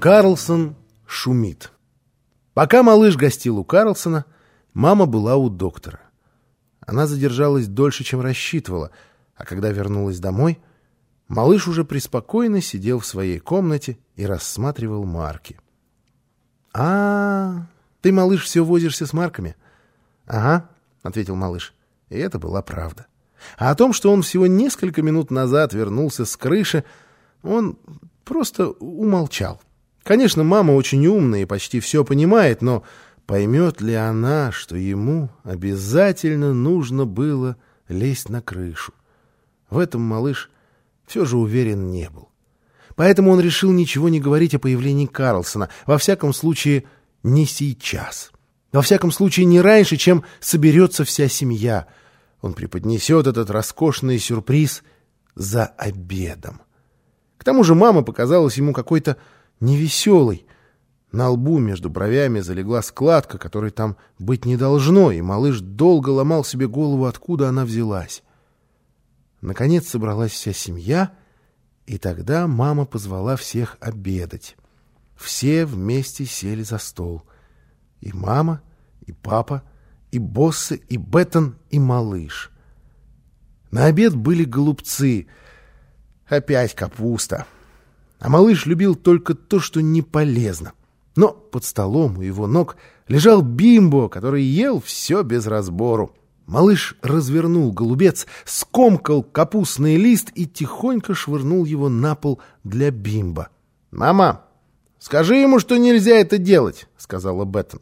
Карлсон шумит. Пока малыш гостил у Карлсона, мама была у доктора. Она задержалась дольше, чем рассчитывала, а когда вернулась домой, малыш уже преспокойно сидел в своей комнате и рассматривал марки. «А, ты, малыш, все возишься с марками?» «Ага», — ответил малыш. И это была правда. А о том, что он всего несколько минут назад вернулся с крыши, он просто умолчал. Конечно, мама очень умная и почти все понимает, но поймет ли она, что ему обязательно нужно было лезть на крышу? В этом малыш все же уверен не был. Поэтому он решил ничего не говорить о появлении Карлсона, во всяком случае, не сейчас. Во всяком случае, не раньше, чем соберется вся семья. Он преподнесет этот роскошный сюрприз за обедом. К тому же мама показалась ему какой-то невеселой. На лбу между бровями залегла складка, которой там быть не должно, и малыш долго ломал себе голову, откуда она взялась. Наконец собралась вся семья, и тогда мама позвала всех обедать. Все вместе сели за стол. И мама, и папа, и боссы, и Беттон, и малыш. На обед были голубцы — Опять капуста. А малыш любил только то, что не полезно. Но под столом у его ног лежал бимбо, который ел все без разбору. Малыш развернул голубец, скомкал капустный лист и тихонько швырнул его на пол для бимба. «Мама, скажи ему, что нельзя это делать», — сказала Беттон.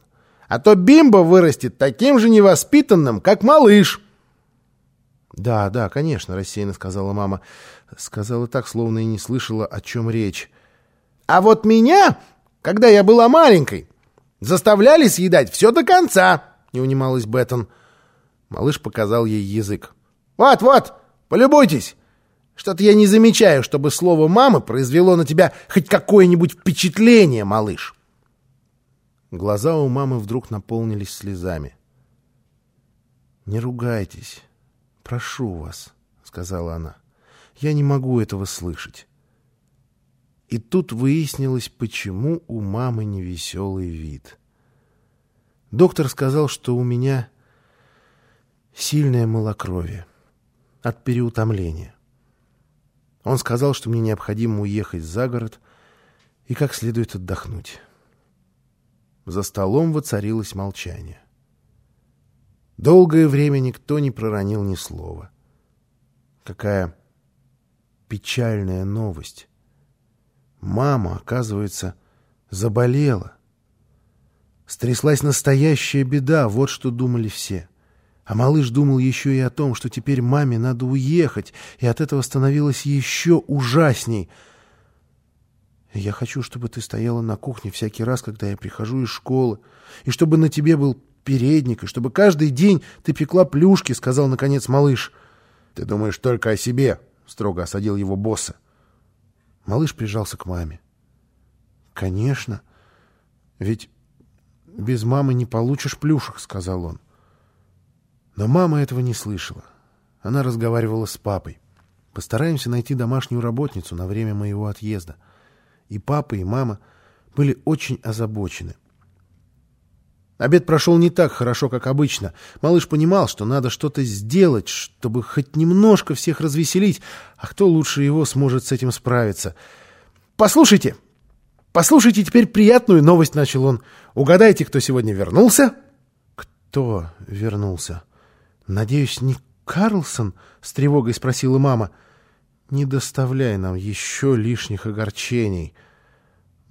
«А то бимбо вырастет таким же невоспитанным, как малыш». «Да, да, конечно», — рассеянно сказала мама. Сказала так, словно и не слышала, о чем речь. «А вот меня, когда я была маленькой, заставляли съедать все до конца», — не унималась Беттон. Малыш показал ей язык. «Вот, вот, полюбуйтесь. Что-то я не замечаю, чтобы слово «мамы» произвело на тебя хоть какое-нибудь впечатление, малыш». Глаза у мамы вдруг наполнились слезами. «Не ругайтесь». «Прошу вас», — сказала она, — «я не могу этого слышать». И тут выяснилось, почему у мамы невеселый вид. Доктор сказал, что у меня сильное малокровие от переутомления. Он сказал, что мне необходимо уехать за город и как следует отдохнуть. За столом воцарилось молчание. Долгое время никто не проронил ни слова. Какая печальная новость. Мама, оказывается, заболела. Стряслась настоящая беда, вот что думали все. А малыш думал еще и о том, что теперь маме надо уехать, и от этого становилось еще ужасней. «Я хочу, чтобы ты стояла на кухне всякий раз, когда я прихожу из школы, и чтобы на тебе был передник, и чтобы каждый день ты пекла плюшки, — сказал, наконец, малыш. — Ты думаешь только о себе, — строго осадил его босса. Малыш прижался к маме. — Конечно. Ведь без мамы не получишь плюшек, — сказал он. Но мама этого не слышала. Она разговаривала с папой. Постараемся найти домашнюю работницу на время моего отъезда. И папа, и мама были очень озабочены — Обед прошел не так хорошо, как обычно. Малыш понимал, что надо что-то сделать, чтобы хоть немножко всех развеселить, а кто лучше его сможет с этим справиться. «Послушайте! Послушайте теперь приятную новость!» — начал он. «Угадайте, кто сегодня вернулся?» «Кто вернулся?» «Надеюсь, не Карлсон?» — с тревогой спросила мама. «Не доставляй нам еще лишних огорчений».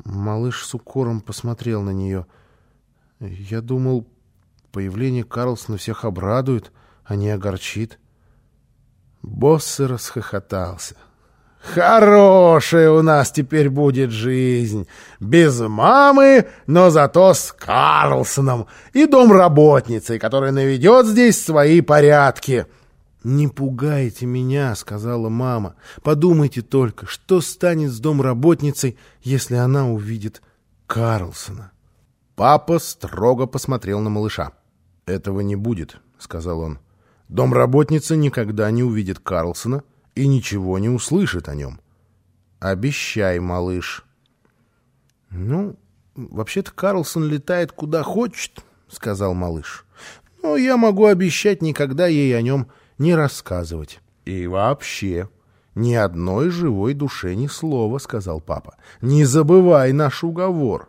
Малыш с укором посмотрел на нее — я думал, появление Карлсона всех обрадует, а не огорчит. Босс расхохотался. Хорошая у нас теперь будет жизнь. Без мамы, но зато с Карлсоном и домработницей, которая наведет здесь свои порядки. «Не пугайте меня», — сказала мама. «Подумайте только, что станет с домработницей, если она увидит Карлсона?» Папа строго посмотрел на малыша. «Этого не будет», — сказал он. «Домработница никогда не увидит Карлсона и ничего не услышит о нем. Обещай, малыш». Ну, вообще-то Карлсон летает куда хочет, сказал малыш. Но я могу обещать никогда ей о нем не рассказывать. И вообще, ни одной живой душе ни слова, сказал папа. Не забывай наш уговор.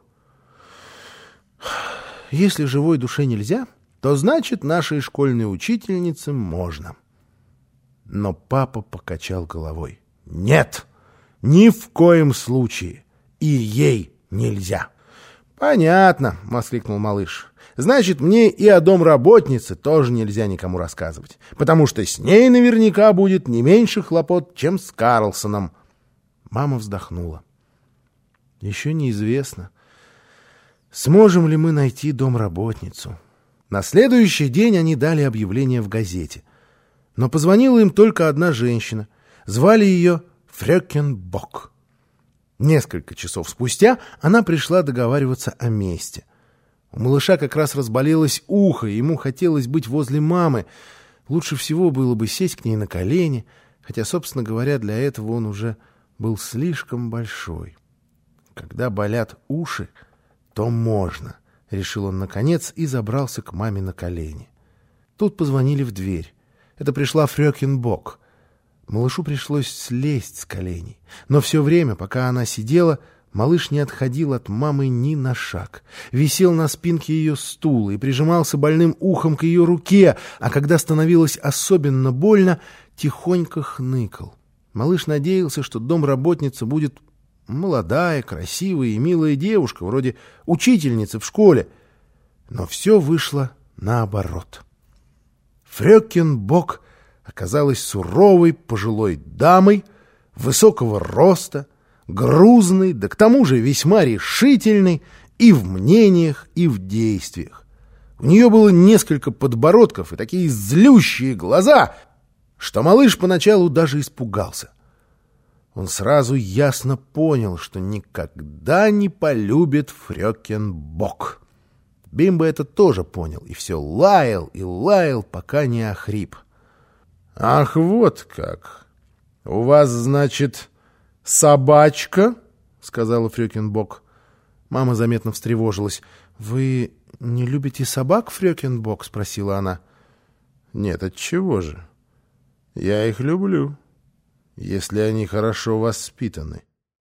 Если живой душе нельзя, то значит нашей школьной учительнице можно. Но папа покачал головой. Нет, ни в коем случае. И ей нельзя. Понятно, воскликнул малыш. Значит, мне и о домработнице тоже нельзя никому рассказывать, потому что с ней наверняка будет не меньше хлопот, чем с Карлсоном. Мама вздохнула. Еще неизвестно, сможем ли мы найти домработницу. На следующий день они дали объявление в газете. Но позвонила им только одна женщина. Звали ее Фрёкенбок. Несколько часов спустя она пришла договариваться о месте. У малыша как раз разболелось ухо, ему хотелось быть возле мамы. Лучше всего было бы сесть к ней на колени, хотя, собственно говоря, для этого он уже был слишком большой. Когда болят уши, то можно, — решил он наконец и забрался к маме на колени. Тут позвонили в дверь. Это пришла Фрёкинбок. Малышу пришлось слезть с коленей. Но все время, пока она сидела, малыш не отходил от мамы ни на шаг. Висел на спинке ее стула и прижимался больным ухом к ее руке, а когда становилось особенно больно, тихонько хныкал. Малыш надеялся, что домработница будет молодая, красивая и милая девушка, вроде учительницы в школе. Но все вышло наоборот. Фрёкинбок оказалась суровой пожилой дамой, высокого роста, грузной, да к тому же весьма решительной и в мнениях, и в действиях. У нее было несколько подбородков и такие злющие глаза, что малыш поначалу даже испугался. Он сразу ясно понял, что никогда не полюбит Фрёкенбок. Бимба это тоже понял и все лаял и лаял, пока не охрип. «Ах, вот как! У вас, значит, собачка?» — сказала Фрёкинбок. Мама заметно встревожилась. «Вы не любите собак, Фрёкинбок?» — спросила она. «Нет, от чего же? Я их люблю, если они хорошо воспитаны».